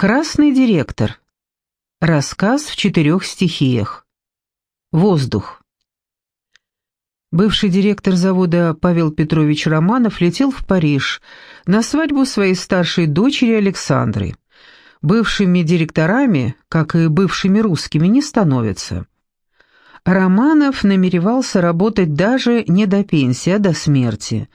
Красный директор. Рассказ в четырех стихиях. Воздух. Бывший директор завода Павел Петрович Романов летел в Париж на свадьбу своей старшей дочери Александры. Бывшими директорами, как и бывшими русскими, не становятся. Романов намеревался работать даже не до пенсии, а до смерти,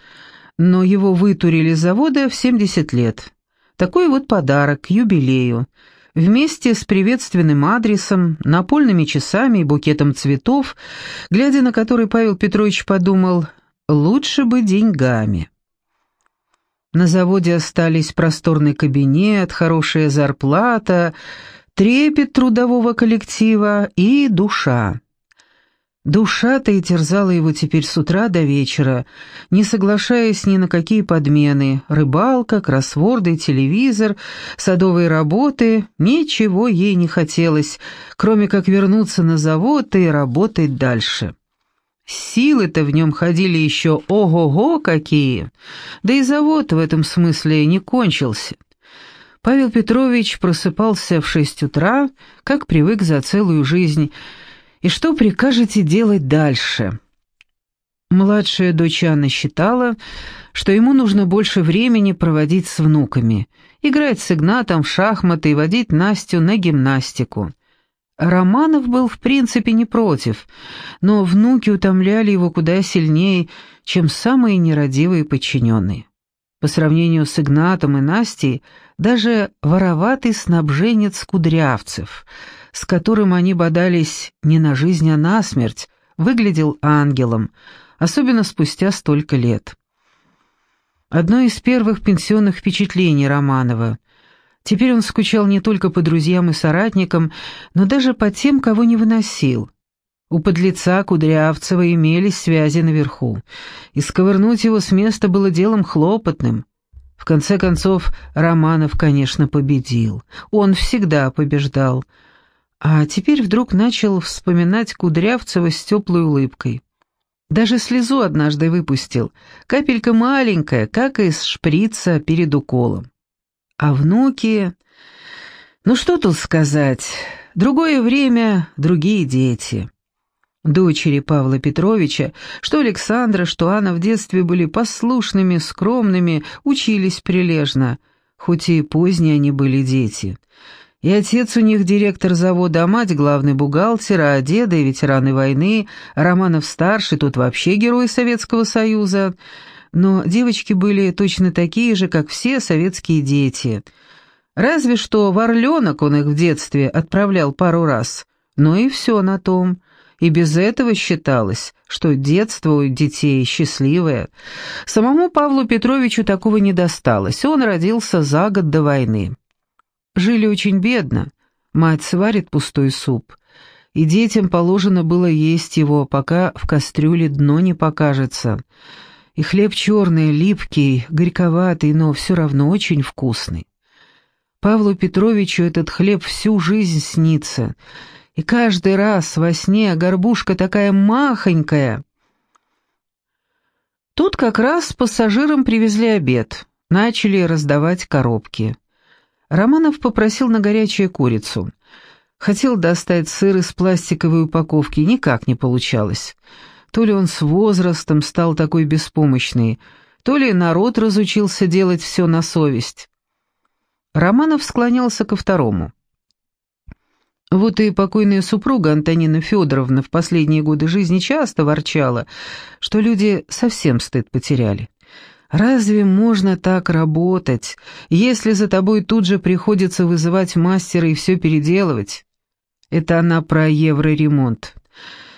но его вытурили с завода в 70 лет. Такой вот подарок к юбилею. Вместе с приветственным адресом, напольными часами и букетом цветов, глядя на который Павел Петрович подумал, лучше бы деньгами. На заводе остались просторный кабинет, хорошая зарплата, трепет трудового коллектива и душа. Душа-то и терзала его теперь с утра до вечера, не соглашаясь ни на какие подмены. Рыбалка, кроссворды, телевизор, садовые работы — ничего ей не хотелось, кроме как вернуться на завод и работать дальше. Силы-то в нем ходили еще ого-го какие, да и завод в этом смысле не кончился. Павел Петрович просыпался в шесть утра, как привык за целую жизнь, и что прикажете делать дальше? Младшая дочь Анна считала, что ему нужно больше времени проводить с внуками, играть с Игнатом в шахматы и водить Настю на гимнастику. Романов был в принципе не против, но внуки утомляли его куда сильнее, чем самые нерадивые подчиненные. По сравнению с Игнатом и Настей, даже вороватый снабженец Кудрявцев — с которым они бодались не на жизнь, а на смерть, выглядел ангелом, особенно спустя столько лет. Одно из первых пенсионных впечатлений Романова. Теперь он скучал не только по друзьям и соратникам, но даже по тем, кого не выносил. У подлеца Кудрявцева имелись связи наверху, и сковырнуть его с места было делом хлопотным. В конце концов, Романов, конечно, победил. Он всегда побеждал — а теперь вдруг начал вспоминать Кудрявцева с теплой улыбкой. Даже слезу однажды выпустил, капелька маленькая, как из шприца перед уколом. А внуки... Ну что тут сказать, другое время, другие дети. Дочери Павла Петровича, что Александра, что Анна в детстве были послушными, скромными, учились прилежно, хоть и поздние они были дети. И отец у них директор завода, а мать главный бухгалтер, а деда и ветераны войны, Романов-старший, тут вообще герой Советского Союза. Но девочки были точно такие же, как все советские дети. Разве что в Орленок он их в детстве отправлял пару раз. Но и все на том. И без этого считалось, что детство у детей счастливое. Самому Павлу Петровичу такого не досталось, он родился за год до войны. Жили очень бедно. Мать сварит пустой суп, и детям положено было есть его, пока в кастрюле дно не покажется. И хлеб черный, липкий, горьковатый, но все равно очень вкусный. Павлу Петровичу этот хлеб всю жизнь снится, и каждый раз во сне горбушка такая махонькая. Тут как раз пассажирам привезли обед, начали раздавать коробки. Романов попросил на горячее курицу. Хотел достать сыр из пластиковой упаковки, никак не получалось. То ли он с возрастом стал такой беспомощный, то ли народ разучился делать все на совесть. Романов склонялся ко второму. Вот и покойная супруга Антонина Федоровна в последние годы жизни часто ворчала, что люди совсем стыд потеряли. Разве можно так работать, если за тобой тут же приходится вызывать мастера и все переделывать? Это она про евроремонт.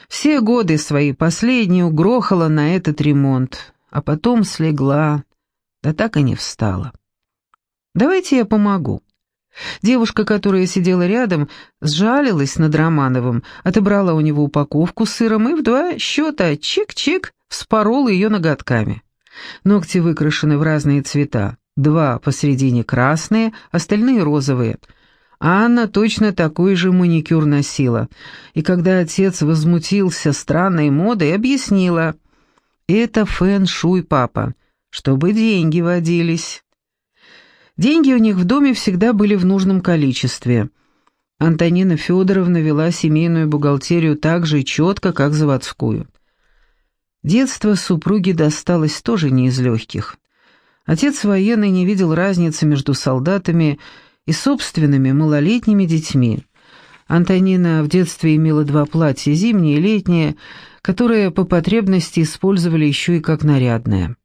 Все годы свои последние угрохала на этот ремонт, а потом слегла, да так и не встала. Давайте я помогу. Девушка, которая сидела рядом, сжалилась над Романовым, отобрала у него упаковку с сыром и в два счета чик-чик вспорола ее ноготками. Ногти выкрашены в разные цвета. Два посередине красные, остальные розовые. Анна точно такой же маникюр носила. И когда отец возмутился странной модой, объяснила. «Это фэн-шуй, папа, чтобы деньги водились». Деньги у них в доме всегда были в нужном количестве. Антонина Федоровна вела семейную бухгалтерию так же четко, как заводскую. Детство супруги досталось тоже не из легких. Отец военный не видел разницы между солдатами и собственными малолетними детьми. Антонина в детстве имела два платья, зимнее и летнее, которые по потребности использовали еще и как нарядное.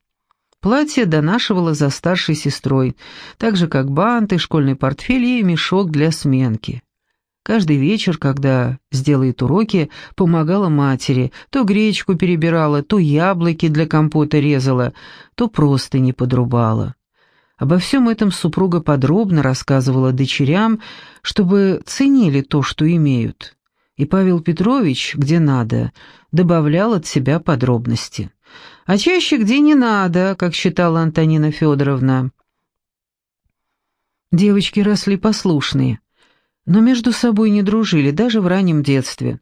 Платье донашивала за старшей сестрой, так же как банты, школьный портфель и мешок для сменки. Каждый вечер, когда сделает уроки, помогала матери, то гречку перебирала, то яблоки для компота резала, то просто не подрубала. Обо всем этом супруга подробно рассказывала дочерям, чтобы ценили то, что имеют. И Павел Петрович, где надо, добавлял от себя подробности. А чаще где не надо, как считала Антонина Федоровна. Девочки росли послушные но между собой не дружили, даже в раннем детстве.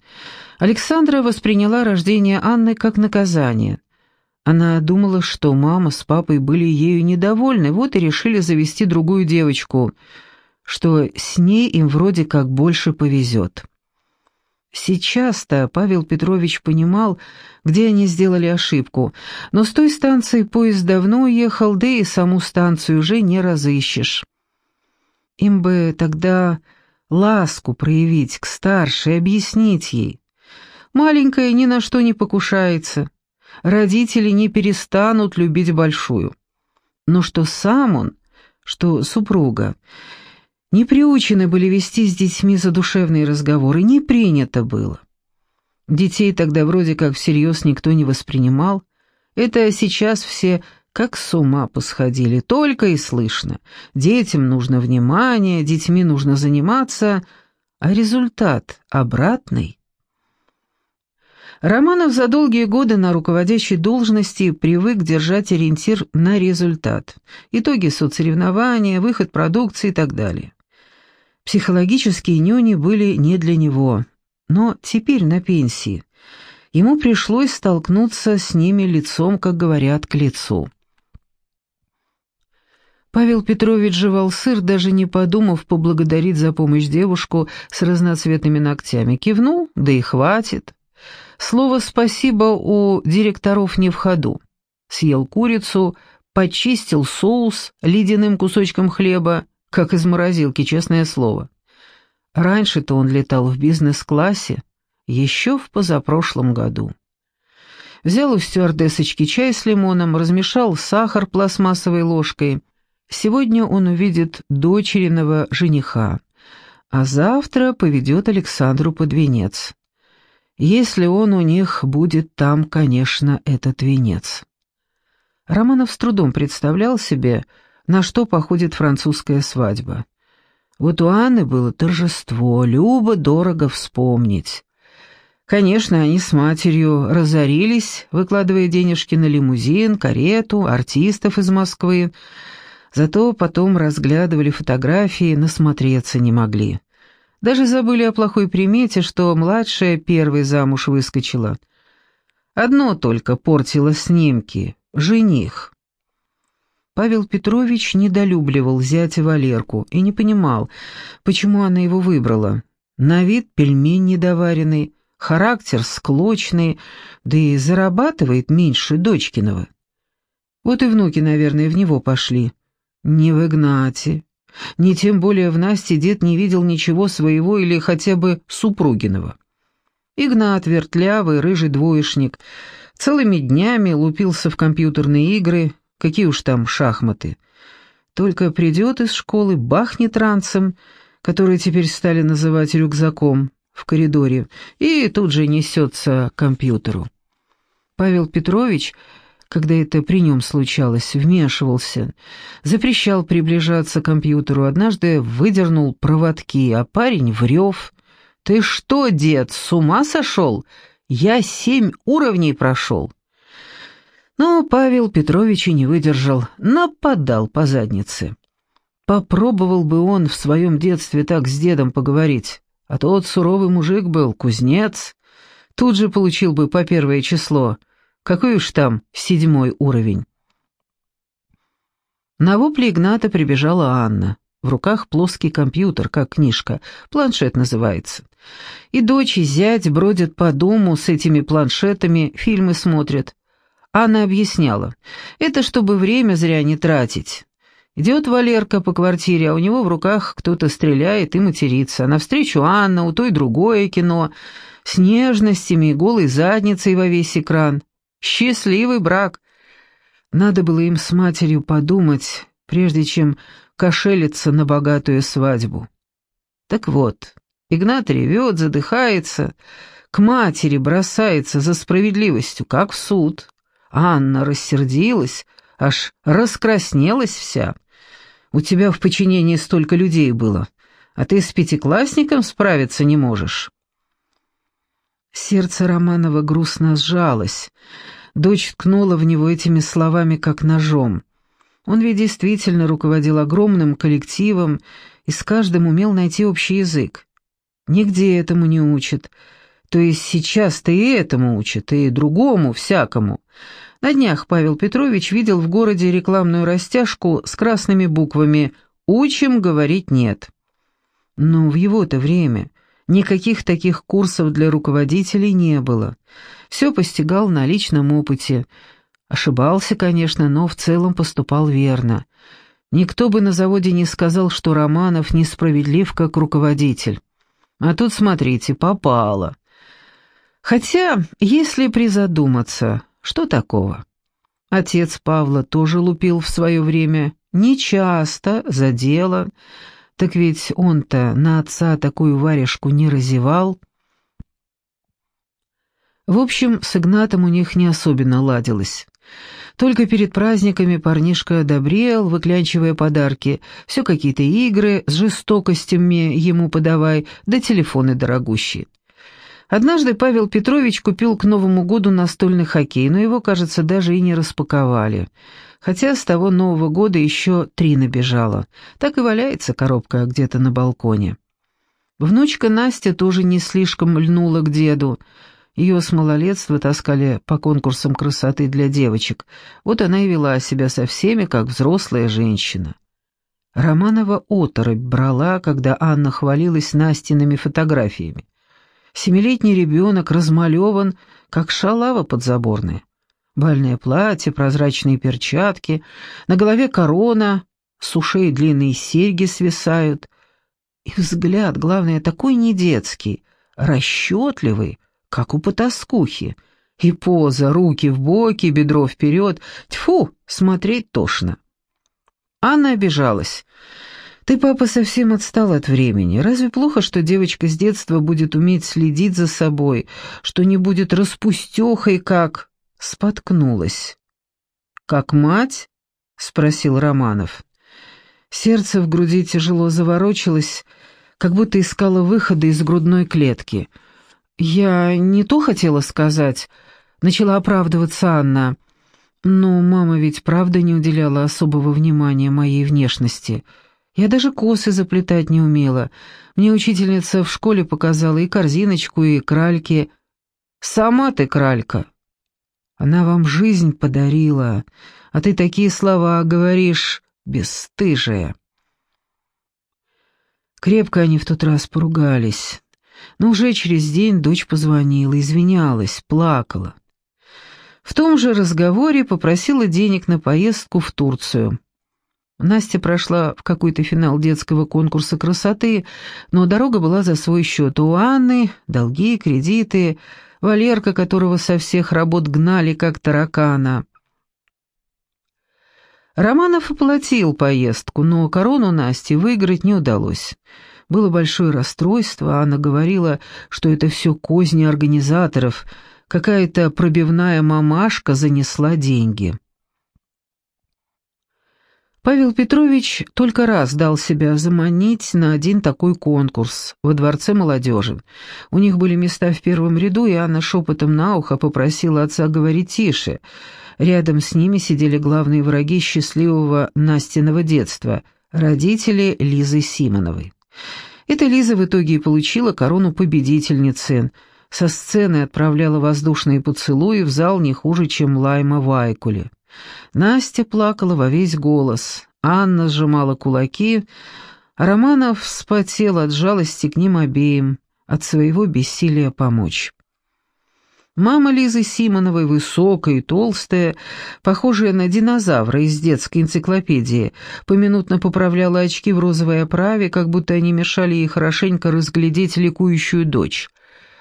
Александра восприняла рождение Анны как наказание. Она думала, что мама с папой были ею недовольны, вот и решили завести другую девочку, что с ней им вроде как больше повезет. Сейчас-то Павел Петрович понимал, где они сделали ошибку, но с той станции поезд давно уехал, да и саму станцию уже не разыщешь. Им бы тогда ласку проявить к старшей, объяснить ей. Маленькая ни на что не покушается. Родители не перестанут любить большую. Но что сам он, что супруга, не приучены были вести с детьми задушевные разговоры, не принято было. Детей тогда вроде как всерьез никто не воспринимал. Это сейчас все как с ума посходили, только и слышно. Детям нужно внимание, детьми нужно заниматься, а результат обратный. Романов за долгие годы на руководящей должности привык держать ориентир на результат. Итоги соцсоревнования, выход продукции и так далее. Психологические нюни были не для него, но теперь на пенсии. Ему пришлось столкнуться с ними лицом, как говорят, к лицу. Павел Петрович жевал сыр, даже не подумав поблагодарить за помощь девушку с разноцветными ногтями. Кивнул, да и хватит. Слово «спасибо» у директоров не в ходу. Съел курицу, почистил соус ледяным кусочком хлеба, как из морозилки, честное слово. Раньше-то он летал в бизнес-классе, еще в позапрошлом году. Взял у стюардессочки чай с лимоном, размешал сахар пластмассовой ложкой — Сегодня он увидит дочериного жениха, а завтра поведет Александру под венец. Если он у них будет там, конечно, этот венец. Романов с трудом представлял себе, на что походит французская свадьба. Вот у Анны было торжество, любо дорого вспомнить. Конечно, они с матерью разорились, выкладывая денежки на лимузин, карету, артистов из Москвы, Зато потом разглядывали фотографии, насмотреться не могли. Даже забыли о плохой примете, что младшая первой замуж выскочила. Одно только портило снимки — жених. Павел Петрович недолюбливал зятя Валерку и не понимал, почему она его выбрала. На вид пельмень недоваренный, характер склочный, да и зарабатывает меньше дочкиного. Вот и внуки, наверное, в него пошли. Не в Игнате, ни тем более в Насте дед не видел ничего своего или хотя бы супругиного. Игнат, вертлявый, рыжий двоечник, целыми днями лупился в компьютерные игры, какие уж там шахматы. Только придет из школы, бахнет ранцем, который теперь стали называть рюкзаком, в коридоре, и тут же несется к компьютеру. Павел Петрович когда это при нем случалось, вмешивался, запрещал приближаться к компьютеру, однажды выдернул проводки, а парень врев. «Ты что, дед, с ума сошел? Я семь уровней прошел». Но Павел Петрович и не выдержал, нападал по заднице. Попробовал бы он в своем детстве так с дедом поговорить, а тот суровый мужик был, кузнец, тут же получил бы по первое число — какой уж там седьмой уровень. На вопли Игната прибежала Анна. В руках плоский компьютер, как книжка, планшет называется. И дочь, и зять бродят по дому с этими планшетами, фильмы смотрят. Анна объясняла, это чтобы время зря не тратить. Идет Валерка по квартире, а у него в руках кто-то стреляет и матерится. Навстречу Анна, у той другое кино, с нежностями и голой задницей во весь экран. Счастливый брак. Надо было им с матерью подумать, прежде чем кошелиться на богатую свадьбу. Так вот, Игнат ревет, задыхается, к матери бросается за справедливостью, как в суд. Анна рассердилась, аж раскраснелась вся. У тебя в подчинении столько людей было, а ты с пятиклассником справиться не можешь». Сердце Романова грустно сжалось. Дочь ткнула в него этими словами, как ножом. Он ведь действительно руководил огромным коллективом и с каждым умел найти общий язык. Нигде этому не учат. То есть сейчас-то и этому учат, и другому, всякому. На днях Павел Петрович видел в городе рекламную растяжку с красными буквами «Учим говорить нет». Но в его-то время никаких таких курсов для руководителей не было. Все постигал на личном опыте. Ошибался, конечно, но в целом поступал верно. Никто бы на заводе не сказал, что Романов несправедлив как руководитель. А тут, смотрите, попало. Хотя, если призадуматься, что такого? Отец Павла тоже лупил в свое время, нечасто, за дело, так ведь он-то на отца такую варежку не разевал. В общем, с Игнатом у них не особенно ладилось. Только перед праздниками парнишка одобрел, выклянчивая подарки. Все какие-то игры, с жестокостями ему подавай, да телефоны дорогущие. Однажды Павел Петрович купил к Новому году настольный хоккей, но его, кажется, даже и не распаковали. Хотя с того Нового года еще три набежало. Так и валяется коробка где-то на балконе. Внучка Настя тоже не слишком льнула к деду. Ее с малолетства таскали по конкурсам красоты для девочек. Вот она и вела себя со всеми, как взрослая женщина. Романова оторопь брала, когда Анна хвалилась Настиными фотографиями. Семилетний ребенок размалеван, как шалава подзаборная. Бальное платье, прозрачные перчатки, на голове корона, с ушей длинные серьги свисают. И взгляд, главное, такой не детский, расчетливый, как у потаскухи. И поза, руки в боки, бедро вперед. Тьфу, смотреть тошно. Анна обижалась. «Ты, папа, совсем отстал от времени. Разве плохо, что девочка с детства будет уметь следить за собой, что не будет распустехой, как...» Споткнулась. «Как мать?» — спросил Романов. Сердце в груди тяжело заворочилось, как будто искало выхода из грудной клетки. «Я не то хотела сказать», — начала оправдываться Анна. «Но мама ведь правда не уделяла особого внимания моей внешности». Я даже косы заплетать не умела. Мне учительница в школе показала и корзиночку, и кральки. Сама ты кралька. Она вам жизнь подарила, а ты такие слова говоришь, бесстыжая. Крепко они в тот раз поругались. Но уже через день дочь позвонила, извинялась, плакала. В том же разговоре попросила денег на поездку в Турцию. Настя прошла в какой-то финал детского конкурса красоты, но дорога была за свой счет. У Анны долги, кредиты, Валерка, которого со всех работ гнали, как таракана. Романов оплатил поездку, но корону Насте выиграть не удалось. Было большое расстройство, Анна говорила, что это все козни организаторов, какая-то пробивная мамашка занесла деньги. Павел Петрович только раз дал себя заманить на один такой конкурс во Дворце молодежи. У них были места в первом ряду, и Анна шепотом на ухо попросила отца говорить тише. Рядом с ними сидели главные враги счастливого Настиного детства — родители Лизы Симоновой. Эта Лиза в итоге и получила корону победительницы. Со сцены отправляла воздушные поцелуи в зал не хуже, чем Лайма Вайкуле. Настя плакала во весь голос. Анна сжимала кулаки, Романов вспотел от жалости к ним обеим, от своего бессилия помочь. Мама Лизы Симоновой, высокая и толстая, похожая на динозавра из детской энциклопедии, поминутно поправляла очки в розовой оправе, как будто они мешали ей хорошенько разглядеть ликующую дочь.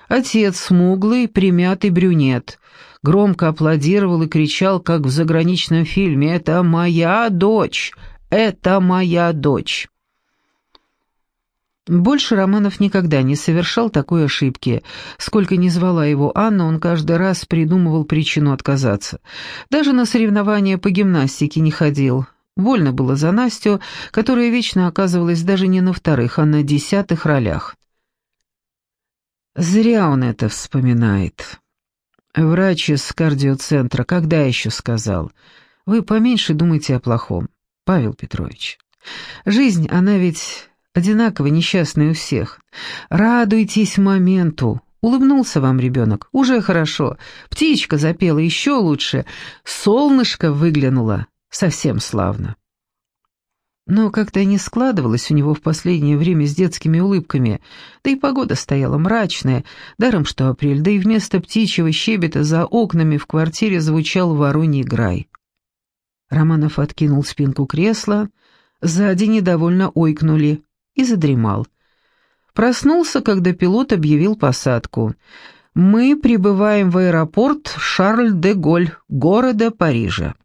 Отец, смуглый, примятый брюнет, громко аплодировал и кричал, как в заграничном фильме «Это моя дочь! Это моя дочь!» Больше Романов никогда не совершал такой ошибки. Сколько ни звала его Анна, он каждый раз придумывал причину отказаться. Даже на соревнования по гимнастике не ходил. Вольно было за Настю, которая вечно оказывалась даже не на вторых, а на десятых ролях. Зря он это вспоминает. Врач из кардиоцентра когда еще сказал? Вы поменьше думайте о плохом, Павел Петрович. Жизнь, она ведь одинаково несчастный у всех. Радуйтесь моменту. Улыбнулся вам ребенок. Уже хорошо. Птичка запела еще лучше. Солнышко выглянуло. Совсем славно. Но как-то не складывалось у него в последнее время с детскими улыбками, да и погода стояла мрачная, даром что апрель, да и вместо птичьего щебета за окнами в квартире звучал вороний грай. Романов откинул спинку кресла, сзади недовольно ойкнули и задремал. Проснулся, когда пилот объявил посадку. «Мы прибываем в аэропорт Шарль-де-Голь, города Парижа».